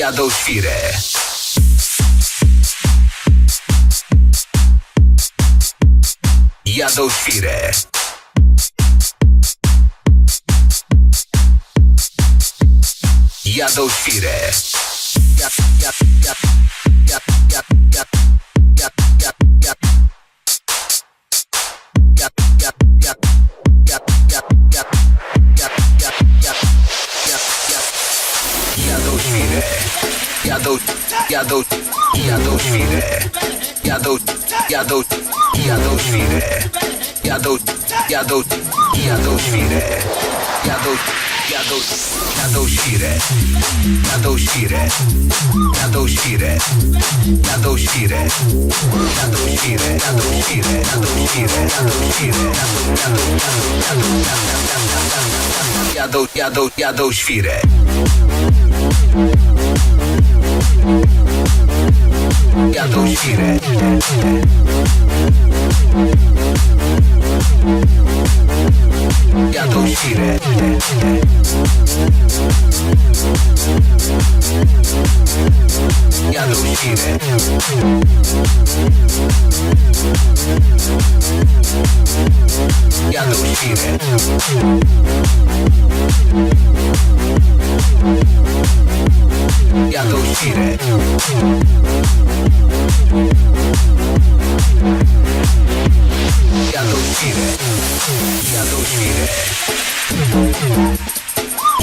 jadą świry. Jadą świry. Jadą świry. Jad, jad, jad, jad, jad, jad. Jadą, jadą świrę. Jadą, jadą, jadą świrę. Jadą, jadą, jadą świrę. Jadą, jadą, jadą świrę. Jadą świrę. Jadą świrę. Jadą świrę. Jadą świrę. Jadą świrę. Jadą świrę. Jadą świrę. Jadą, jadą, jadą. Jadą świrę. ad uscire. Ad uscire. Thank Jadą świry.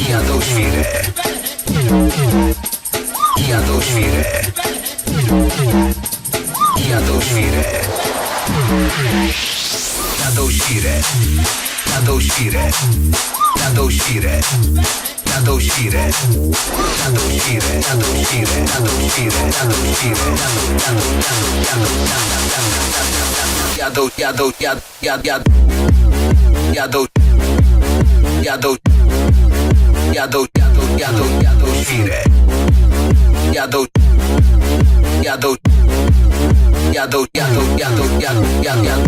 Jadą świry. Jadą świrę. Jadą świrę. Jadą świrę. Jadą świrę. Jadą świrę. Jadą świrę. Jadą świrę. Jadą świrę. Jadą świrę. Jadą świrę. Jadą. Jadą jad, jad, jad. Jadą. Jadą. Jadą, jadą, jadą, jadą świrę. jadą, jadą, jadą, jadą, jadą, jadą, jadą, jadą,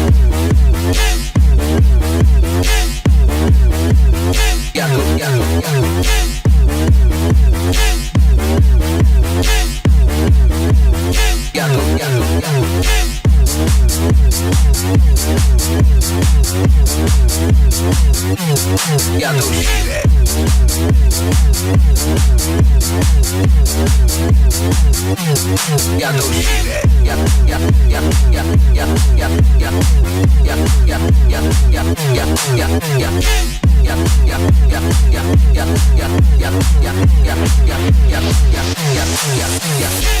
Yeah, yeah, yeah. Yeah.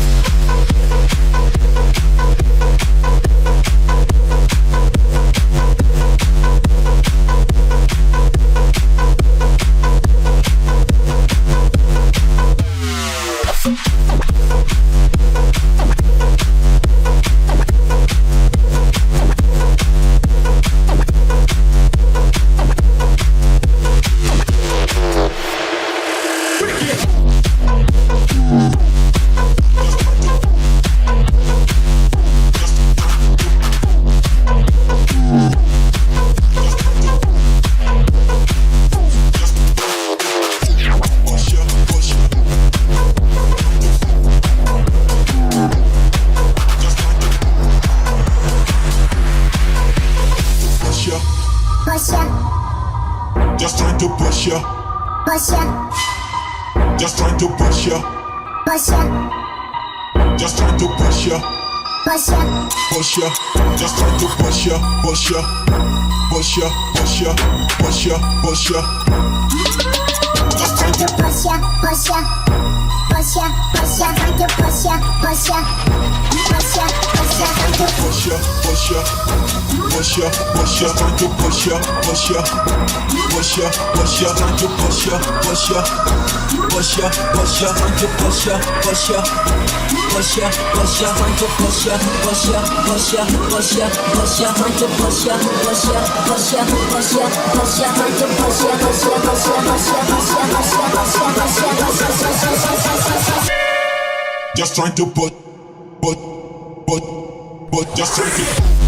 bust ya, bust ya, bust ya, push ya. It's time to bust ya, push ya, bust ya, bust ya. Time to push ya, push ya, push ya, push ya. Time to push ya, push ya push ya. Push ya. Push ya. Push ya. Trying to push ya. Push ya. Push ya. Push ya. Trying to push ya. Push ya. Push ya. Push ya. Trying to push ya. Push ya. Push ya. Push ya. Trying to push ya. Push ya. Push ya. Push ya. Push ya. Trying to push ya. Push ya. pusha, pusha, pusha, trying to pusha, pusha, pusha, pusha, pusha, pusha, pusha, pusha, pusha, pusha, pusha. Just trying to put, put, put, put, just trying to.